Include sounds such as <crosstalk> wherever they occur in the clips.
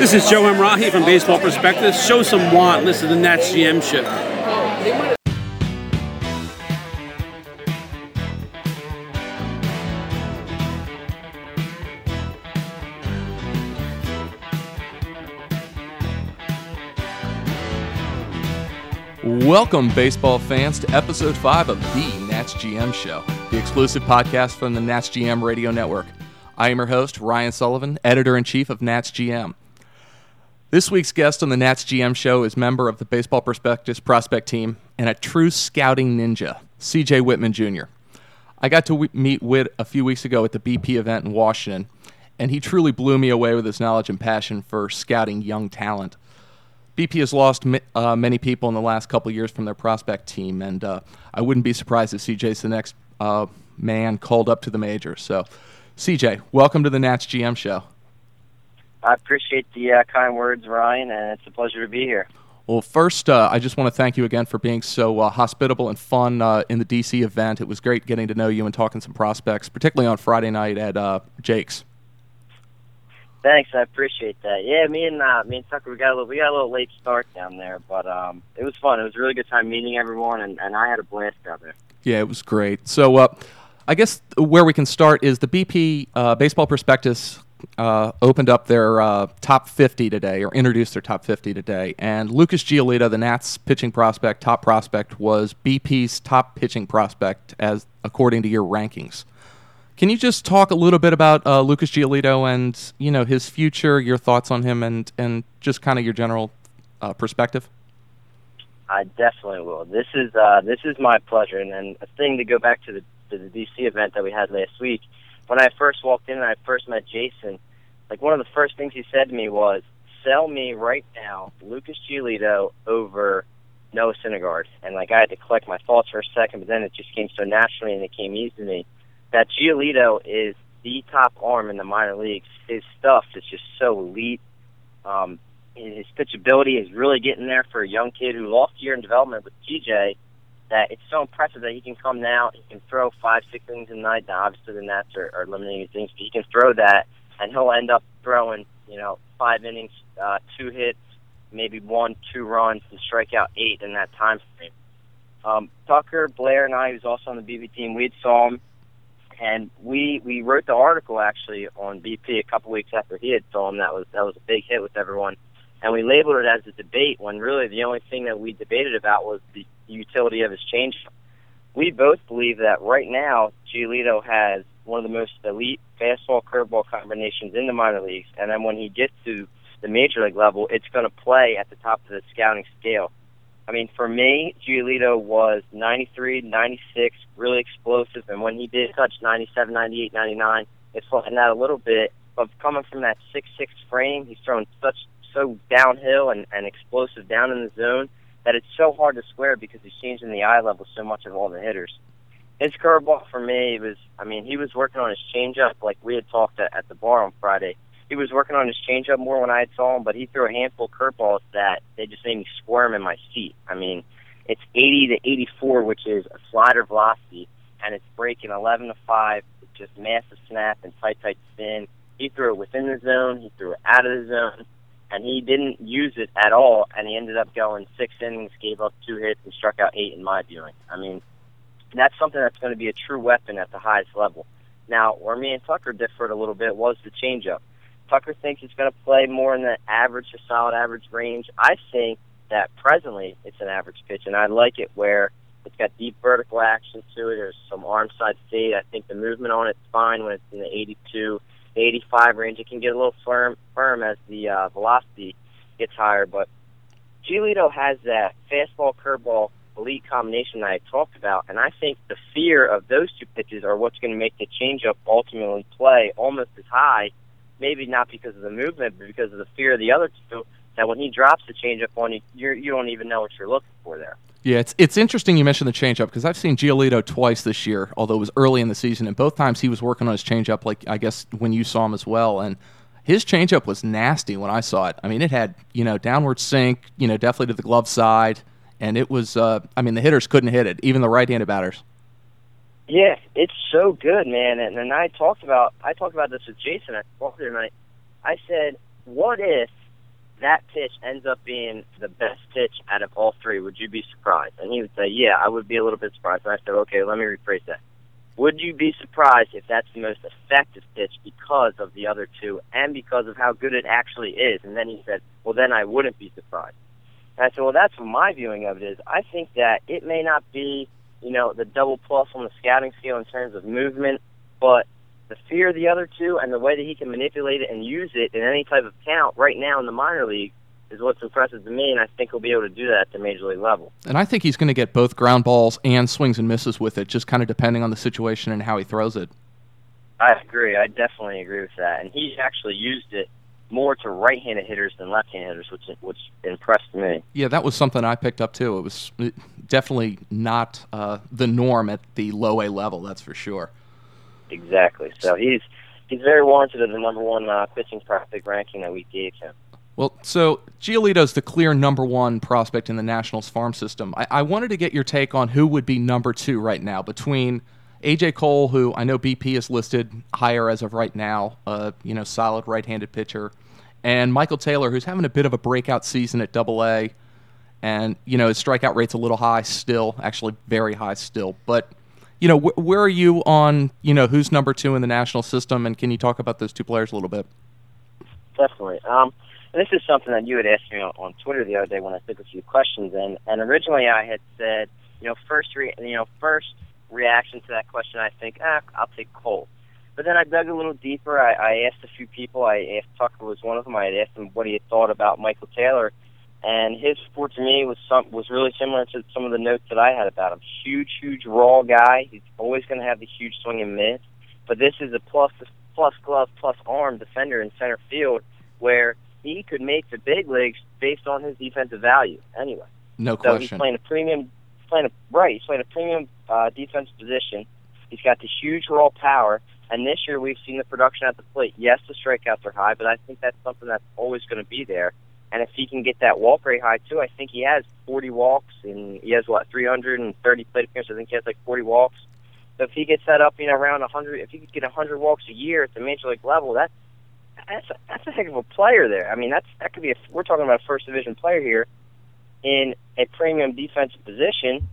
This is Joe Hamrahi from Baseball Prospectus. Show some want. Listen to the Nats GM show. Welcome, baseball fans, to episode 5 of the Nats GM Show, the exclusive podcast from the Nats GM Radio Network. I am your host, Ryan Sullivan, editor in chief of Nats GM. This week's guest on the Nats GM Show is member of the Baseball Prospectus prospect team and a true scouting ninja, CJ Wittman Jr. I got to w- meet Whit a few weeks ago at the BP event in Washington, and he truly blew me away with his knowledge and passion for scouting young talent. BP has lost uh, many people in the last couple years from their prospect team, and uh, I wouldn't be surprised if CJ's the next uh, man called up to the majors. So, CJ, welcome to the Nats GM show. I appreciate the uh, kind words, Ryan, and it's a pleasure to be here. Well, first, uh, I just want to thank you again for being so uh, hospitable and fun in the DC event. It was great getting to know you and talking some prospects, particularly on Friday night at Jake's. Thanks, I appreciate that. Yeah, me and uh, me and Tucker, we got a little, we got a little late start down there, but um, it was fun. It was a really good time meeting everyone, and, and I had a blast down there. Yeah, it was great. So, uh, I guess where we can start is the BP uh, Baseball Prospectus uh, opened up their uh, top 50 today, or introduced their top 50 today, and Lucas Giolito, the Nats pitching prospect, top prospect, was BP's top pitching prospect as according to your rankings. Can you just talk a little bit about uh, Lucas Giolito and you know his future, your thoughts on him, and and just kind of your general uh, perspective? I definitely will. This is uh, this is my pleasure, and, and a thing to go back to the to the DC event that we had last week. When I first walked in and I first met Jason, like one of the first things he said to me was, "Sell me right now, Lucas Giolito over Noah Syndergaard." And like I had to collect my thoughts for a second, but then it just came so naturally and it came easy to me that Giolito is the top arm in the minor leagues. His stuff is just so elite. Um, his pitchability is really getting there for a young kid who lost a year in development with TJ. That it's so impressive that he can come now. He can throw five, six innings a night. Now, obviously, the Nats are, are limiting his innings, but he can throw that, and he'll end up throwing, you know, five innings, uh, two hits, maybe one, two runs, and strike out eight in that time frame. Um, Tucker, Blair, and I, who's also on the BB team, we saw him and we we wrote the article actually on BP a couple weeks after he had told him that was that was a big hit with everyone, and we labeled it as a debate when really the only thing that we debated about was the utility of his change. We both believe that right now Giolito has one of the most elite fastball curveball combinations in the minor leagues, and then when he gets to the major league level, it's going to play at the top of the scouting scale. I mean, for me, Giolito was 93, 96, really explosive, and when he did touch 97, 98, 99, it flattened out a little bit. But coming from that 6-6 frame, he's throwing such so downhill and, and explosive down in the zone that it's so hard to square because he's changing the eye level so much of all the hitters. His curveball for me was, I mean, he was working on his changeup like we had talked at, at the bar on Friday he was working on his changeup more when I saw him, but he threw a handful of curveballs that they just made me squirm in my seat. I mean, it's 80 to 84, which is a slider velocity, and it's breaking 11 to 5. Just massive snap and tight, tight spin. He threw it within the zone. He threw it out of the zone, and he didn't use it at all. And he ended up going six innings, gave up two hits, and struck out eight in my viewing. I mean, that's something that's going to be a true weapon at the highest level. Now, where me and Tucker differed a little bit was the changeup. Tucker thinks it's going to play more in the average to solid average range. I think that presently it's an average pitch, and I like it where it's got deep vertical action to it. There's some arm side fade. I think the movement on it's fine when it's in the 82, 85 range. It can get a little firm, firm as the uh, velocity gets higher, but Giolito has that fastball curveball elite combination that I talked about, and I think the fear of those two pitches are what's going to make the changeup ultimately play almost as high maybe not because of the movement, but because of the fear of the other two. That when he drops the changeup on you, you're, you don't even know what you're looking for there. Yeah, it's it's interesting you mentioned the changeup because I've seen Giolito twice this year, although it was early in the season, and both times he was working on his changeup. Like I guess when you saw him as well, and his changeup was nasty when I saw it. I mean, it had you know downward sink, you know, definitely to the glove side, and it was. Uh, I mean, the hitters couldn't hit it, even the right-handed batters. Yeah, it's so good, man. And, and I talked about I talked about this with Jason at the other night. I said, what if that pitch ends up being the best pitch out of all three, would you be surprised? And he would say, yeah, I would be a little bit surprised. And I said, okay, let me rephrase that. Would you be surprised if that's the most effective pitch because of the other two and because of how good it actually is? And then he said, well, then I wouldn't be surprised. And I said, well, that's what my viewing of it is. I think that it may not be, you know, the double plus on the scouting scale in terms of movement, but the fear of the other two and the way that he can manipulate it and use it in any type of count right now in the minor league is what's impressive to me, and I think he'll be able to do that at the major league level. And I think he's going to get both ground balls and swings and misses with it, just kind of depending on the situation and how he throws it. I agree. I definitely agree with that. And he's actually used it more to right-handed hitters than left-handed hitters, which which impressed me. Yeah, that was something I picked up too. It was definitely not uh, the norm at the low A level. That's for sure. Exactly. So he's he's very warranted of the number one uh, pitching prospect ranking that we gave him. Well, so Giolito's the clear number one prospect in the Nationals farm system. I, I wanted to get your take on who would be number two right now between AJ Cole, who I know BP is listed higher as of right now, uh, you know, solid right-handed pitcher, and Michael Taylor, who's having a bit of a breakout season at Double A, and you know his strikeout rate's a little high still, actually very high still. But you know, wh- where are you on you know who's number two in the national system, and can you talk about those two players a little bit? Definitely. Um, this is something that you had asked me on, Twitter the other day when I took a few questions, and and originally I had said, you know, first re- you know first reaction to that question, I think, ah, I'll take Cole. But then I dug a little deeper. I, I asked a few people. I asked Tucker was one of them. I had asked him what he had thought about Michael Taylor, and his report to me was some was really similar to some of the notes that I had about him. Huge, huge raw guy. He's always going to have the huge swing and miss, but this is a plus plus glove plus arm defender in center field where he could make the big leagues based on his defensive value. Anyway, no so question. he's playing a premium, playing a right. He's playing a premium uh, defensive position. He's got the huge raw power, and this year we've seen the production at the plate. Yes, the strikeouts are high, but I think that's something that's always going to be there. And if he can get that walk rate high too, I think he has 40 walks and he has what 330 plate appearances. I think he has like 40 walks. So if he gets that up, you know, around 100, if he could get 100 walks a year at the major league level, that's that's a, that's a heck of a player there. I mean, that's that could be a we're talking about a first division player here in a premium defensive position,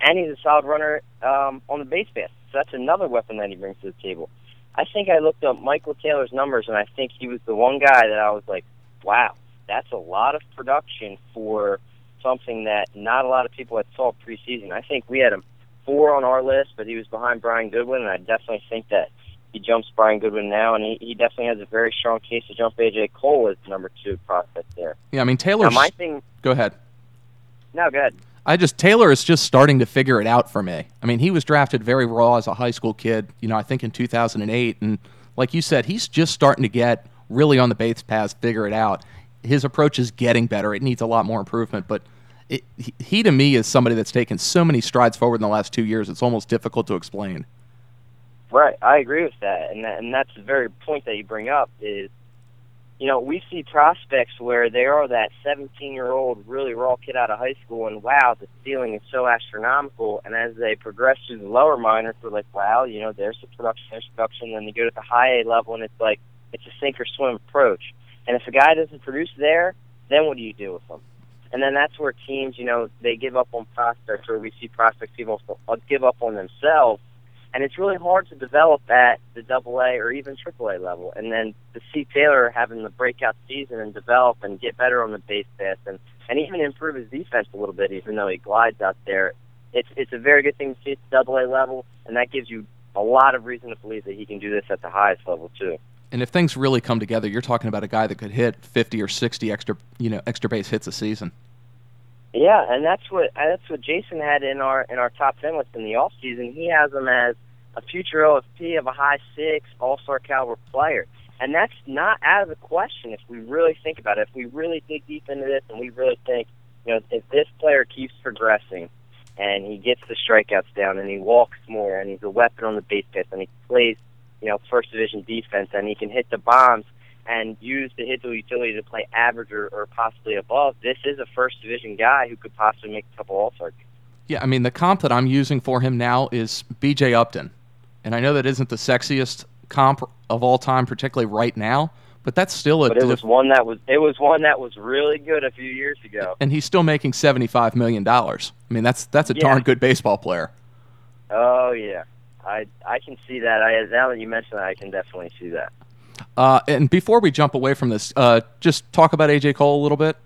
and he's a solid runner um, on the base pass. So that's another weapon that he brings to the table. I think I looked up Michael Taylor's numbers, and I think he was the one guy that I was like, wow, that's a lot of production for something that not a lot of people had saw preseason. I think we had him four on our list, but he was behind Brian Goodwin, and I definitely think that he jumps Brian Goodwin now, and he, he definitely has a very strong case to jump AJ Cole as number two prospect there. Yeah, I mean Taylor. my thing. Go ahead. No, go ahead. I just Taylor is just starting to figure it out for me. I mean, he was drafted very raw as a high school kid, you know, I think in 2008 and like you said, he's just starting to get really on the base paths, figure it out. His approach is getting better. It needs a lot more improvement, but it, he, to me is somebody that's taken so many strides forward in the last 2 years. It's almost difficult to explain. Right, I agree with that, and that, and that's the very point that you bring up is, you know, we see prospects where they are that 17-year-old really raw kid out of high school, and wow, the ceiling is so astronomical. And as they progress through the lower minors, we're like, wow, you know, there's the production, there's production. Then they go to the high A level, and it's like it's a sink or swim approach. And if a guy doesn't produce there, then what do you do with them? And then that's where teams, you know, they give up on prospects, or we see prospects people give up on themselves and it's really hard to develop at the double A or even triple A level. And then to see Taylor having the breakout season and develop and get better on the base pass and, and even improve his defense a little bit, even though he glides out there, it's it's a very good thing to see at the double A level, and that gives you a lot of reason to believe that he can do this at the highest level too. And if things really come together, you're talking about a guy that could hit 50 or 60 extra, you know, extra base hits a season. Yeah, and that's what that's what Jason had in our in our top ten list in the off season. He has him as a future OFP of a high six All Star caliber player, and that's not out of the question if we really think about it. If we really dig deep into this, and we really think, you know, if this player keeps progressing, and he gets the strikeouts down, and he walks more, and he's a weapon on the base pass, and he plays, you know, first division defense, and he can hit the bombs and use the hit utility to play average or, or possibly above, this is a first division guy who could possibly make a couple All Stars. Yeah, I mean the comp that I'm using for him now is B.J. Upton, and I know that isn't the sexiest comp of all time, particularly right now. But that's still a but it was one that was it was one that was really good a few years ago. and he's still making seventy five million dollars. I mean, that's that's a Yeah. darn good baseball player. Oh yeah, I I can see that. I now that you mention that, I can definitely see that. Uh, and before we jump away from this, uh, just talk about AJ Cole a little bit.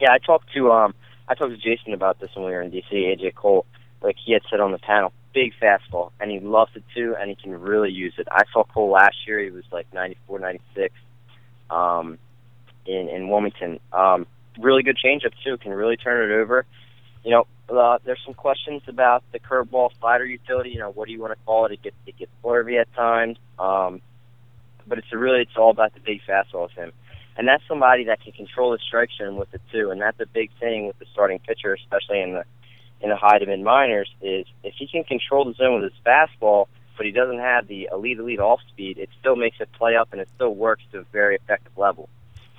Yeah, I talked to um I talked to Jason about this when we were in DC. AJ Cole, like he had said on the panel, big fastball, and he loves it too, and he can really use it. I saw Cole last year; he was like 94, 96, um, in in Wilmington. Um, really good changeup too, can really turn it over. You know, uh, there's some questions about the curveball slider utility. You know, what do you want to call it? It gets it gets blurry at times, um, but it's a really it's all about the big fastball with him and that's somebody that can control the strike zone with it too. And that's a big thing with the starting pitcher, especially in the in the high to mid minors, is if he can control the zone with his fastball, but he doesn't have the elite elite off speed, it still makes it play up and it still works to a very effective level.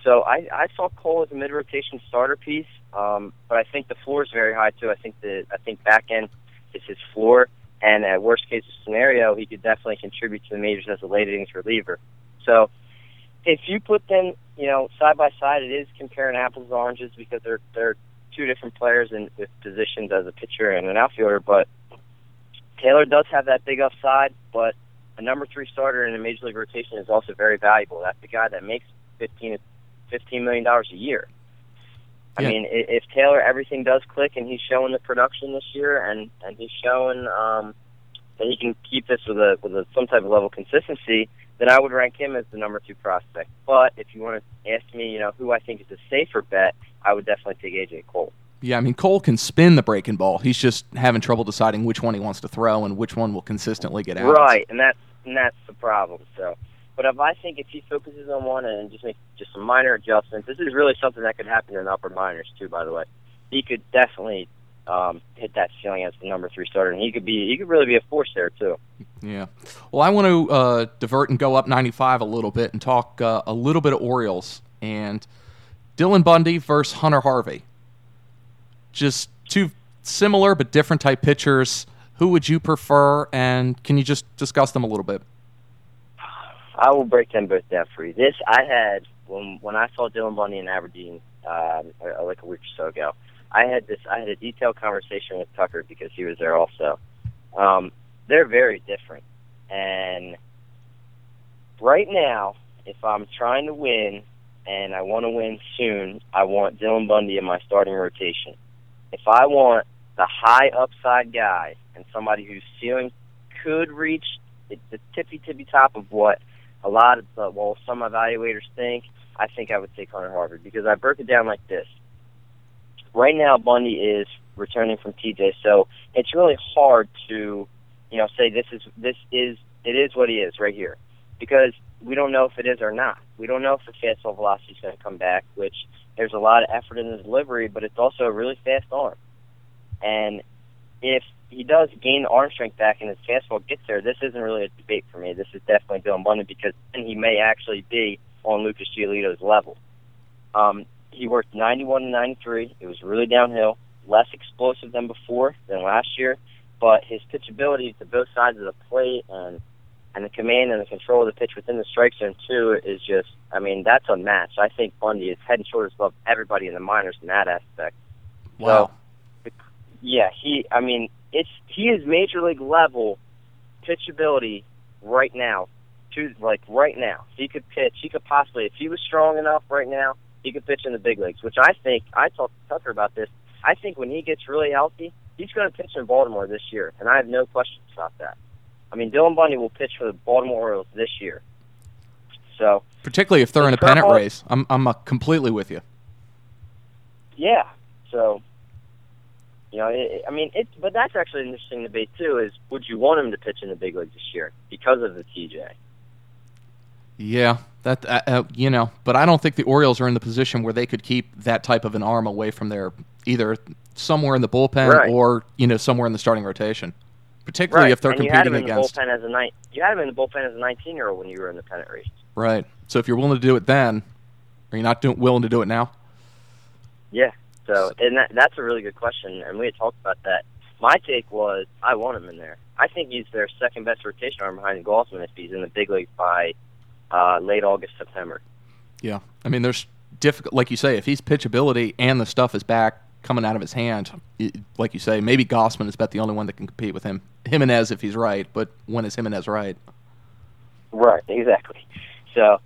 So I, I saw Cole as a mid rotation starter piece, um, but I think the floor is very high too. I think the I think back end is his floor, and at worst case scenario, he could definitely contribute to the majors as a late innings reliever. So if you put them, you know, side by side, it is comparing apples to oranges because they're they're two different players in with positions as a pitcher and an outfielder. But Taylor does have that big upside, but a number three starter in a major league rotation is also very valuable. That's the guy that makes fifteen fifteen million dollars a year. I mean, if Taylor everything does click and he's showing the production this year, and and he's showing um, that he can keep this with a with a, some type of level of consistency, then I would rank him as the number two prospect. But if you want to ask me, you know, who I think is a safer bet, I would definitely take AJ Cole. Yeah, I mean Cole can spin the breaking ball. He's just having trouble deciding which one he wants to throw and which one will consistently get out. Right, and that's and that's the problem. So, but if I think if he focuses on one and just makes just some minor adjustments, this is really something that could happen in upper minors too. By the way, he could definitely um, hit that ceiling as the number three starter, and he could be he could really be a force there too. Yeah. Well, I want to uh, divert and go up 95 a little bit and talk uh, a little bit of Orioles and Dylan Bundy versus Hunter Harvey. Just two similar but different type pitchers. Who would you prefer, and can you just discuss them a little bit? I will break them both down for you. This I had when when I saw Dylan Bundy in Aberdeen um, like a week or so ago. I had this. I had a detailed conversation with Tucker because he was there also. Um, they're very different, and right now, if I'm trying to win and I want to win soon, I want Dylan Bundy in my starting rotation. If I want the high upside guy and somebody whose ceiling could reach the tippy tippy top of what a lot of the, well some evaluators think, I think I would take Hunter Harvey because I broke it down like this. Right now, Bundy is returning from TJ, so it's really hard to, you know, say this is this is it is what he is right here, because we don't know if it is or not. We don't know if the fastball velocity is going to come back, which there's a lot of effort in the delivery, but it's also a really fast arm. And if he does gain arm strength back and his fastball gets there, this isn't really a debate for me. This is definitely Dylan Bundy because then he may actually be on Lucas Giolito's level. Um, he worked 91 and 93. It was really downhill, less explosive than before than last year, but his pitchability to both sides of the plate and and the command and the control of the pitch within the strike zone too is just I mean that's unmatched. I think Bundy is head and shoulders above everybody in the minors in that aspect. Wow. Yeah, he I mean it's he is major league level pitchability right now. To like right now, he could pitch. He could possibly, if he was strong enough right now, he could pitch in the big leagues. Which I think I talked to Tucker about this. I think when he gets really healthy, he's going to pitch in Baltimore this year, and I have no questions about that. I mean, Dylan Bundy will pitch for the Baltimore Orioles this year. So Particularly if they're in a pennant race. I'm I'm uh, completely with you. Yeah. So, you know, it, I mean, it's but that's actually an interesting debate too. Is would you want him to pitch in the big leagues this year because of the TJ? Yeah, that uh, uh, you know, but I don't think the Orioles are in the position where they could keep that type of an arm away from their either somewhere in the bullpen Right. or you know somewhere in the starting rotation, particularly right. if they're and you had him competing in against the bullpen as a nine. You had him in the bullpen as a 19 year old when you were in the pennant race. right. So if you're willing to do it then, are you not do- willing to do it now? Yeah. So, and that, that's a really good question, and we had talked about that. My take was I want him in there. I think he's their second best rotation arm behind Gausman if he's in the big leagues by uh, late August, September. Yeah, I mean, there's difficult, like you say, if he's pitchability and the stuff is back coming out of his hand, it, like you say, maybe Gausman is about the only one that can compete with him. Jimenez, if he's right, but when is Jimenez right? Right, exactly. So,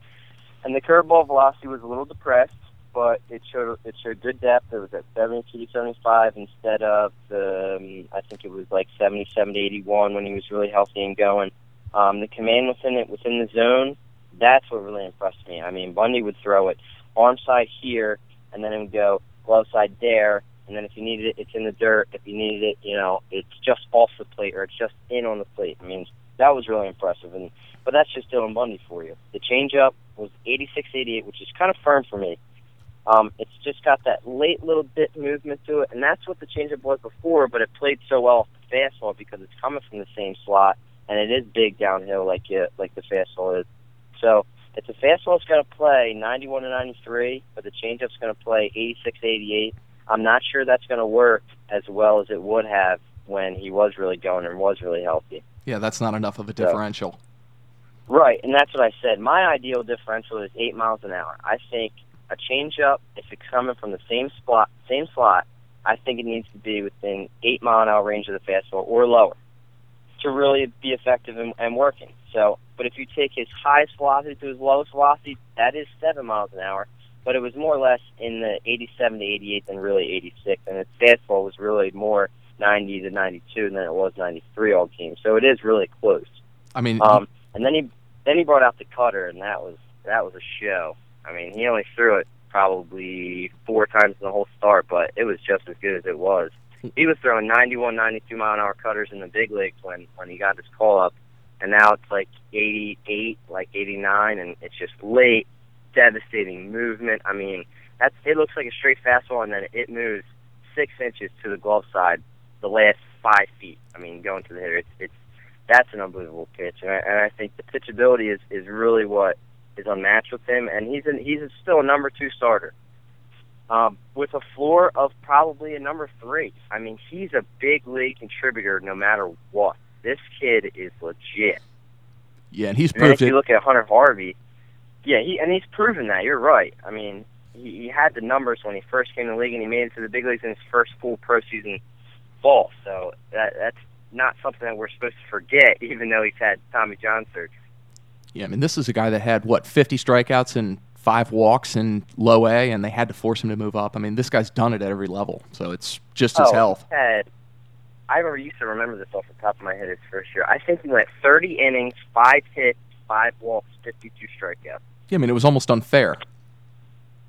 and the curveball velocity was a little depressed, but it showed it showed good depth. It was at 72 to 75 instead of the um, I think it was like 77 to 81 when he was really healthy and going. Um, the command within it within the zone, that's what really impressed me. I mean, Bundy would throw it arm side here, and then it would go glove side there, and then if you needed it, it's in the dirt. If you needed it, you know, it's just off the plate or it's just in on the plate. I mean, that was really impressive. And but that's just Dylan Bundy for you. The changeup was 86-88, which is kind of firm for me. Um, it's just got that late little bit movement to it, and that's what the changeup was before. But it played so well off the fastball because it's coming from the same slot, and it is big downhill like you, like the fastball is. So it's a fastball fastball's going to play 91 to 93, but the changeup's going to play 86 88, I'm not sure that's going to work as well as it would have when he was really going and was really healthy. Yeah, that's not enough of a differential. So, right, and that's what I said. My ideal differential is eight miles an hour. I think a changeup, if it's coming from the same spot, same slot, I think it needs to be within eight mile an hour range of the fastball or lower to really be effective and, and working. So, but if you take his highest velocity to his lowest velocity, that is seven miles an hour. But it was more or less in the 87 to 88 than really 86, and his fastball was really more 90 to 92 than it was 93 all game. So it is really close. I mean, um, and then he then he brought out the cutter, and that was that was a show. I mean, he only threw it probably four times in the whole start, but it was just as good as it was. He was throwing 91, 92 mile an hour cutters in the big leagues when when he got his call up, and now it's like 88, like 89, and it's just late, devastating movement. I mean, that's it looks like a straight fastball, and then it moves six inches to the glove side, the last five feet. I mean, going to the hitter, it's it's that's an unbelievable pitch, and I, and I think the pitchability is is really what is unmatched with him, and he's an, he's still a number two starter. Um, with a floor of probably a number three. I mean, he's a big league contributor no matter what. This kid is legit. Yeah, and he's and proved if it. you look at Hunter Harvey, yeah, he and he's proven that. You're right. I mean, he, he had the numbers when he first came to the league, and he made it to the big leagues in his first full pro season ball. So that that's not something that we're supposed to forget, <laughs> even though he's had Tommy John surgery. Yeah, I mean, this is a guy that had what 50 strikeouts and five walks in low A, and they had to force him to move up. I mean, this guy's done it at every level, so it's just his oh, health. Had, I remember used to remember this off the top of my head his first year. I think he went 30 innings, five hits, five walks, 52 strikeouts. Yeah, I mean, it was almost unfair.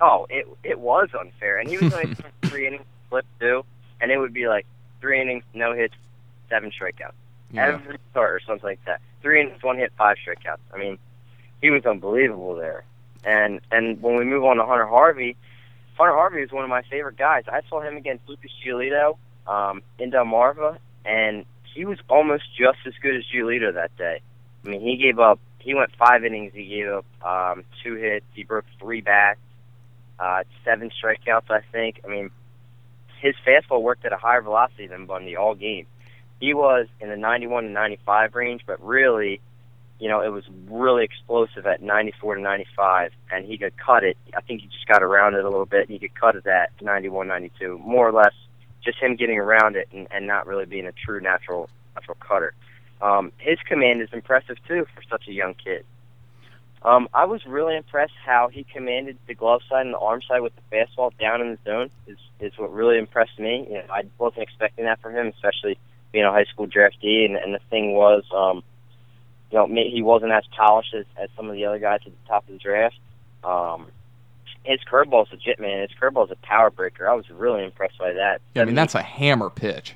Oh, it it was unfair, and he was only <laughs> three innings flip too, and it would be like three innings, no hits, seven strikeouts. Yeah. Every start or something like that. Three innings, one hit, five strikeouts. I mean, he was unbelievable there. And and when we move on to Hunter Harvey, Hunter Harvey is one of my favorite guys. I saw him against Lucas Giolito um, in Delmarva, and he was almost just as good as Giolito that day. I mean, he gave up. He went five innings. He gave up um, two hits. He broke three bats, uh, seven strikeouts. I think. I mean, his fastball worked at a higher velocity than Bundy all game. He was in the 91 to 95 range, but really, you know, it was really explosive at 94 to 95, and he could cut it. I think he just got around it a little bit, and he could cut it at 91, 92, more or less. Just him getting around it and, and not really being a true natural natural cutter. Um, his command is impressive too for such a young kid. Um, I was really impressed how he commanded the glove side and the arm side with the fastball down in the zone. Is is what really impressed me. You know, I wasn't expecting that from him, especially being a high school draftee. And, and the thing was, um, you know, he wasn't as polished as, as some of the other guys at the top of the draft. Um, his curveball's legit, man. His curveball's a power breaker. I was really impressed by that. Yeah, I mean, that's a hammer pitch.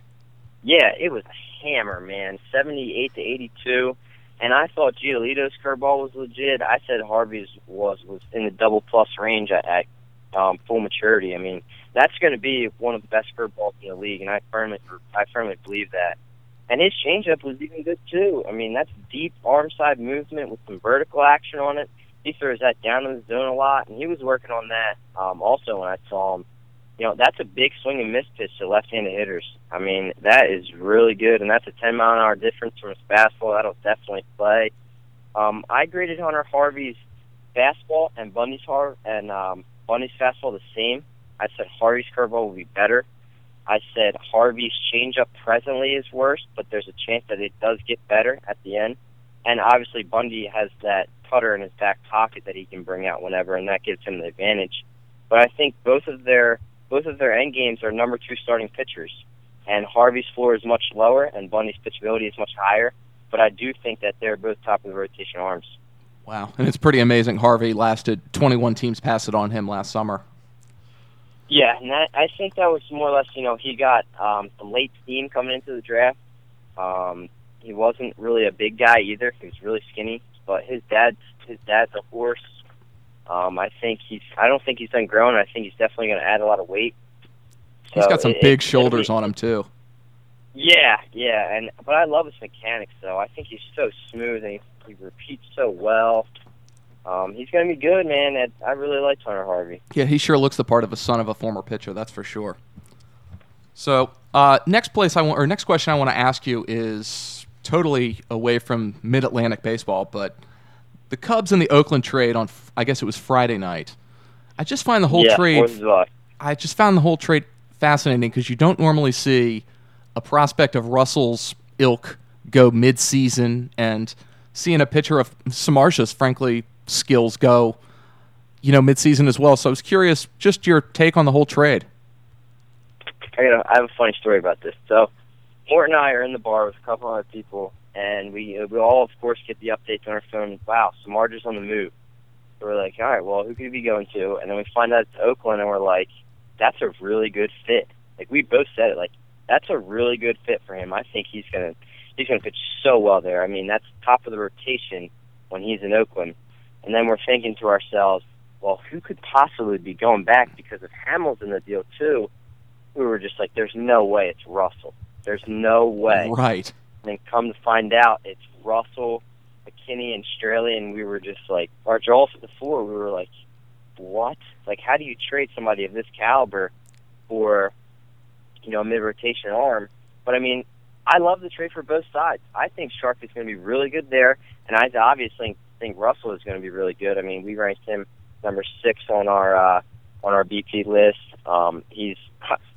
Yeah, it was a hammer, man. 78 to 82. And I thought Giolito's curveball was legit. I said Harvey's was was in the double plus range at, at um, full maturity. I mean, that's going to be one of the best curveballs in the league, and I firmly I firmly believe that. And his changeup was even good too. I mean, that's deep arm side movement with some vertical action on it. He throws that down in the zone a lot, and he was working on that um, also when I saw him. You know, that's a big swing and miss pitch to left-handed hitters. I mean, that is really good, and that's a 10 mile an hour difference from his fastball. That'll definitely play. Um, I graded Hunter Harvey's fastball and Bundy's hard and um, Bundy's fastball the same. I said Harvey's curveball will be better. I said Harvey's changeup presently is worse, but there's a chance that it does get better at the end. And obviously Bundy has that cutter in his back pocket that he can bring out whenever, and that gives him the advantage. But I think both of their both of their end games are number two starting pitchers, and Harvey's floor is much lower, and Bundy's pitchability is much higher. But I do think that they're both top of the rotation arms. Wow, and it's pretty amazing. Harvey lasted 21 teams passed it on him last summer. Yeah, and that, I think that was more or less, you know, he got um, some late steam coming into the draft. Um, he wasn't really a big guy either. He was really skinny, but his dad's his dad's a horse. Um, I think he's. I don't think he's done growing. I think he's definitely going to add a lot of weight. He's got some it- big it's shoulders gonna on him too. Yeah, yeah, and but I love his mechanics though. I think he's so smooth and he, he repeats so well. Um, he's going to be good, man. I really like Hunter Harvey. Yeah, he sure looks the part of a son of a former pitcher. That's for sure. So, uh, next place I want, or next question I want to ask you is totally away from Mid Atlantic baseball, but the Cubs and the Oakland trade on, I guess it was Friday night. I just find the whole yeah, trade. I just found the whole trade fascinating because you don't normally see a prospect of Russell's ilk go mid-season and seeing a pitcher of Samardzija's, frankly, skills go, you know, mid-season as well. So I was curious, just your take on the whole trade. I got. I have a funny story about this. So, Mort and I are in the bar with a couple other people, and we uh, we all, of course, get the updates on our phone. Wow, Samardzija's on the move. So we're like, all right, well, who could he be going to? And then we find out it's Oakland, and we're like, that's a really good fit. Like we both said it, like that's a really good fit for him. I think he's gonna he's gonna pitch so well there. I mean, that's top of the rotation when he's in Oakland. And then we're thinking to ourselves, well, who could possibly be going back because if Hammel's in the deal too? we were just like, there's no way it's Russell. There's no way. Right. And then come to find out, it's Russell, McKinney, and Straily, and we were just like, our jaws at the floor. We were like, what? Like, how do you trade somebody of this caliber for, you know, a mid-rotation arm? But I mean, I love the trade for both sides. I think Shark is going to be really good there, and I obviously think Russell is going to be really good. I mean, we ranked him number six on our uh, on our BP list. Um, he's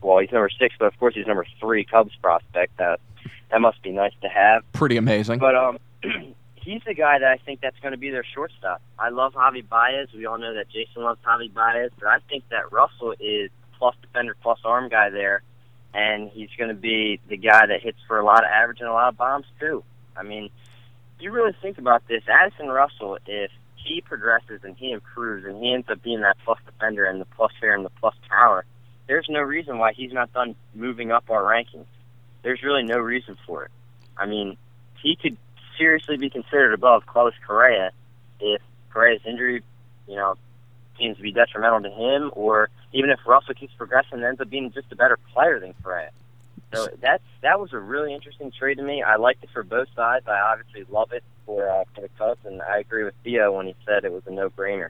well, he's number six, but of course he's number three Cubs prospect. That that must be nice to have. Pretty amazing. But um, <clears throat> he's the guy that I think that's going to be their shortstop. I love Javi Baez. We all know that Jason loves Javi Baez, but I think that Russell is plus defender, plus arm guy there, and he's going to be the guy that hits for a lot of average and a lot of bombs too. I mean, you really think about this, Addison Russell, if he progresses and he improves and he ends up being that plus defender and the plus fair and the plus power, there's no reason why he's not done moving up our rankings. There's really no reason for it. I mean, he could seriously be considered above Carlos Correa if Correa's injury, you know, seems to be detrimental to him, or even if Russell keeps progressing and ends up being just a better player than Correa. So that's that was a really interesting trade to me. I liked it for both sides. I obviously love it for uh, for the Cubs, and I agree with Theo when he said it was a no-brainer.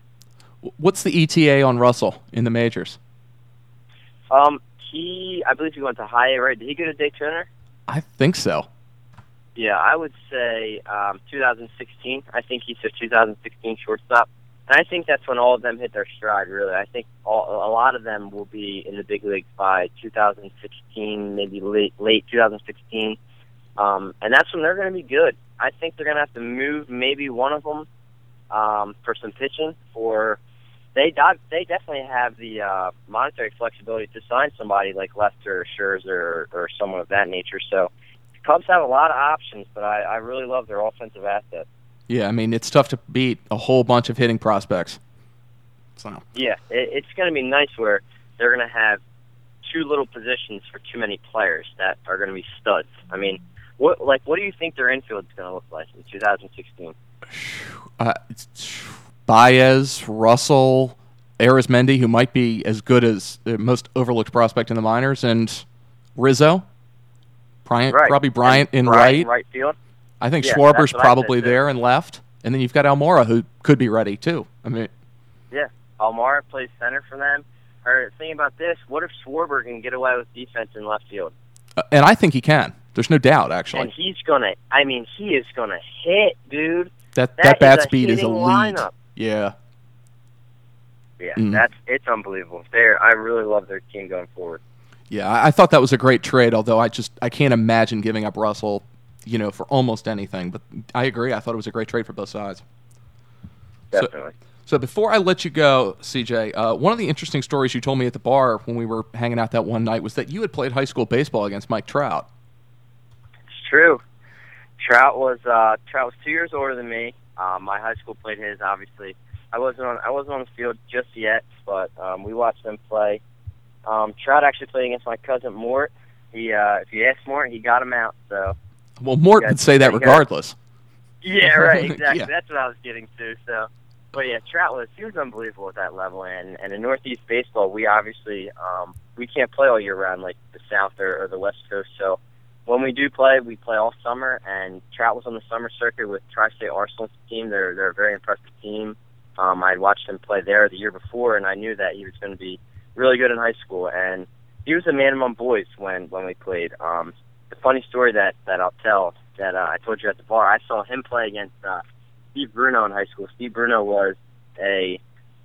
What's the ETA on Russell in the majors? Um, he, I believe he went to high A, right? Did he go to Daytona? I think so. Yeah, I would say um, 2016. I think he's a 2016 shortstop, and I think that's when all of them hit their stride. Really, I think all, a lot of them will be in the big leagues by 2016, maybe late late 2016, um, and that's when they're going to be good. I think they're going to have to move maybe one of them um, for some pitching, or they they definitely have the uh, monetary flexibility to sign somebody like Lester or Scherzer or, or someone of that nature. So. Cubs have a lot of options, but I, I really love their offensive assets. Yeah, I mean it's tough to beat a whole bunch of hitting prospects. So Yeah, it, it's going to be nice where they're going to have too little positions for too many players that are going to be studs. I mean, what like what do you think their infield is going to look like in 2016? uh, Baez, Russell, Arismendy, who might be as good as the most overlooked prospect in the minors, and Rizzo. Bryant, Right. probably Bryant And in Bryant right. in right field. I think Yeah, Schwarber's probably there and left, and then you've got Almora who could be ready too. I mean, Yeah, Almora plays center for them. Or think about this: what if Schwarber can get away with defense in left field? uh, and I think he can. There's no doubt, actually. And he's gonna. I mean, he is gonna hit, dude. that that that is bat a speed is elite. lineup. Yeah, Yeah, Mhm. that's it's unbelievable. They're I really love their team going forward. Yeah, I, I thought that was a great trade. Although I just I can't imagine giving up Russell, you know, for almost anything. But I agree. I thought it was a great trade for both sides. So- Definitely. So before I let you go, CJ, uh, one of the interesting stories you told me at the bar when we were hanging out that one night was that you had played high school baseball against Mike Trout. It's true. Trout was uh, Trout was two years older than me. Um, my high school played his. Obviously, I wasn't on I wasn't on the field just yet, but um, we watched them play. Um, Trout actually played against my cousin Mort. He, uh, if you ask Mort, he got him out. So Well, Mort would say that regardless. yeah, right, <laughs> exactly. Yeah. That's what I was getting to. So, but yeah, Trout was he was unbelievable at that level. And and in Northeast baseball, we obviously um, we can't play all year round like the South or, or the West Coast. So when we do play, we play all summer. And Trout was on the summer circuit with Tri-State Arsenal's team. They're they're a very impressive team. Um, I'd watched him play there the year before, and I knew that he was going to be really good in high school. And he was a man among boys when when we played. Um, the funny story that that I'll tell that uh, I told you at the bar, I saw him play against uh, Steve Bruno in high school. Steve Bruno was a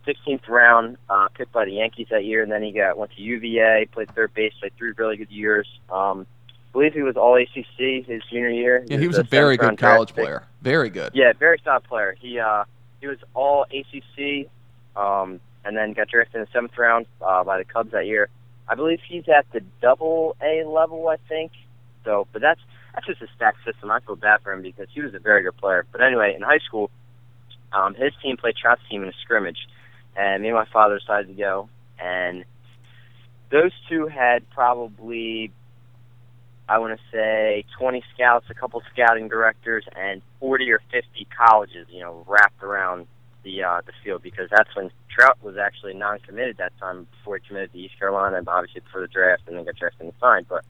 16th round uh, picked by the Yankees that year, and then he got went to UVA, played third base, played three really good years. Um, I believe he was All ACC his junior year. Yeah, he was a very good college pick. player. Very good. Yeah, very solid player. He uh, he was all ACC, um, and then got drafted in the seventh round uh, by the Cubs that year. I believe he's at the Double A level, I think. So, but that's that's just a stack system. I feel bad for him because he was a very good player. But anyway, in high school, um, his team played Trout's team in a scrimmage, and me and my father decided to go. And those two had probably, I want to say, 20 scouts, a couple scouting directors, and 40 or 50 colleges, you know, wrapped around the uh, the field because that's when Trout was actually non-committed that time before he committed to East Carolina, and obviously before the draft, and then got drafted and signed. But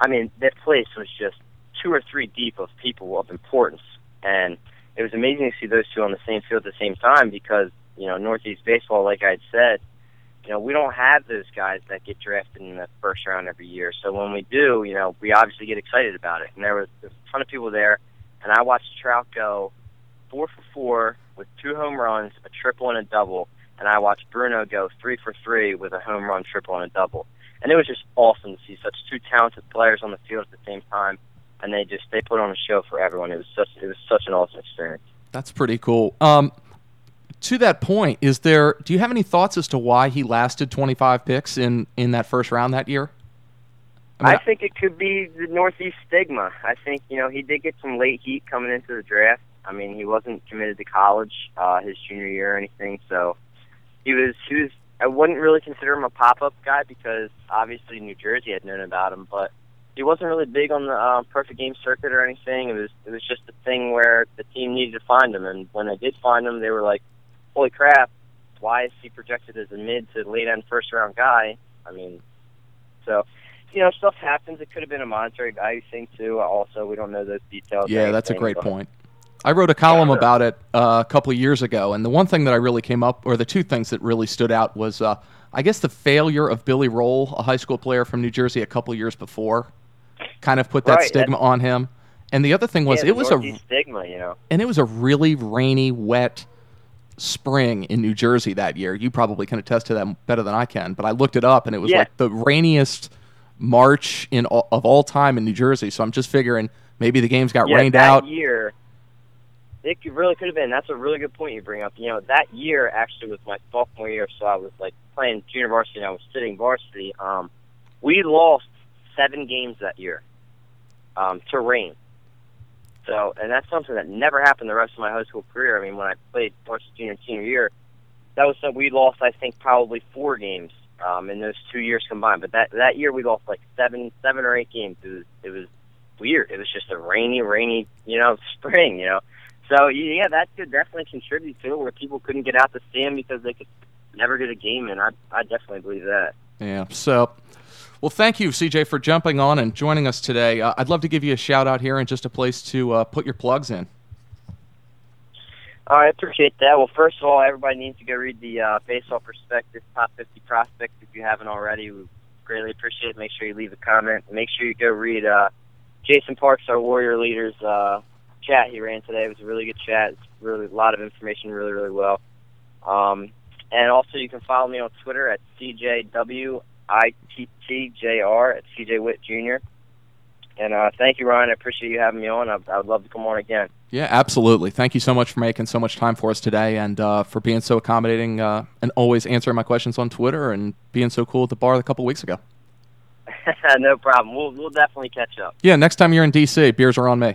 I mean, that place was just two or three deep of people of importance, and it was amazing to see those two on the same field at the same time because you know Northeast baseball, like I had said, you know we don't have those guys that get drafted in the first round every year. So when we do, you know we obviously get excited about it. And there was a ton of people there, and I watched Trout go four for four with two home runs, a triple and a double, and I watched Bruno go three for three with a home run, triple and a double. And it was just awesome to see such two talented players on the field at the same time, and they just they put on a show for everyone. It was such it was such an awesome experience. That's pretty cool. Um, to that point, is there? Do you have any thoughts as to why he lasted 25 picks in in that first round that year? I mean, I think it could be the Northeast stigma. I think you know he did get some late heat coming into the draft. I mean, he wasn't committed to college uh, his junior year or anything, so he was he was. I wouldn't really consider him a pop up guy because obviously New Jersey had known about him, but he wasn't really big on the uh, perfect game circuit or anything. It was it was just a thing where the team needed to find him, and when they did find him, they were like, "Holy crap! Why is he projected as a mid to late end first round guy?" I mean, so you know, stuff happens. It could have been a monetary value thing too. Also, we don't know those details. yeah, that's a great point. I wrote a column about it uh, a couple of years ago, and the one thing that I really came up, or the two things that really stood out, was uh, I guess the failure of Billy Rowell, a high school player from New Jersey, a couple of years before, kind of put that Right, stigma on him. And the other thing was yeah, it was a stigma, you know. and it was a really rainy, wet spring in New Jersey that year. You probably can attest to that better than I can, but I looked it up and it was Yeah. like the rainiest March in all, of all time in New Jersey. So I'm just figuring maybe the games got yeah, rained that out. year. It really could have been. That's a really good point you bring up. You know, that year actually was my sophomore year, so I was like playing junior varsity and I was sitting varsity. Um, we lost seven games that year um, to rain. So, and that's something that never happened the rest of my high school career. I mean, when I played varsity junior senior year, that was something we lost. I think probably four games um, in those two years combined. But that that year we lost like seven, seven or eight games. It was it was weird. It was just a rainy, rainy, you know, <laughs> spring. You know, so yeah, that could definitely contribute to it, where people couldn't get out to see stand because they could never get a game in. I I definitely believe that. Yeah. So, well, thank you, CJ, for jumping on and joining us today. Uh, I'd love to give you a shout out here and just a place to uh, put your plugs in. I appreciate that. Well, first of all, everybody needs to go read the uh, Baseball Prospectus Top 50 Prospects if you haven't already. We greatly appreciate it. Make sure you leave a comment. Make sure you go read uh, Jason Parks, our Warrior Leaders uh, chat he ran today. It was a really good chat. It's really a lot of information, really, really well. Um, And also, you can follow me on Twitter at CJWITTJR at CJ Witt Jr. And uh, thank you, Ryan. I appreciate you having me on. I, I would love to come on again. Yeah, absolutely. Thank you so much for making so much time for us today and uh, for being so accommodating uh, and always answering my questions on Twitter and being so cool at the bar a couple weeks ago. <laughs> no problem. We'll, we'll definitely catch up. Yeah, next time you're in D.C., beers are on me.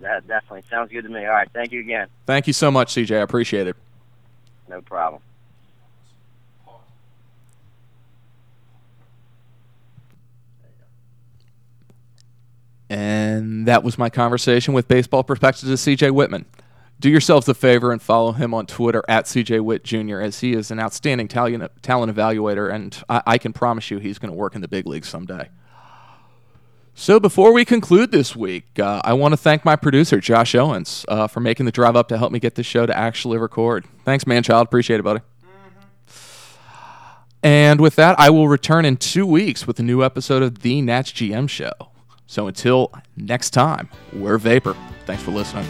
That definitely sounds good to me. All right. Thank you again. Thank you so much, CJ. I appreciate it. No problem. And that was my conversation with Baseball Prospectus' CJ Wittman. Do yourselves a favor and follow him on Twitter at CJ Witt Jr., as he is an outstanding talent, talent evaluator, and I, I can promise you he's going to work in the big leagues someday. So before we conclude this week, uh, I want to thank my producer, Josh Owens, uh, for making the drive up to help me get this show to actually record. Thanks, man, child. Appreciate it, buddy. And with that, I will return in two weeks with a new episode of The Nats GM Show. So until next time, we're Vapor. Thanks for listening.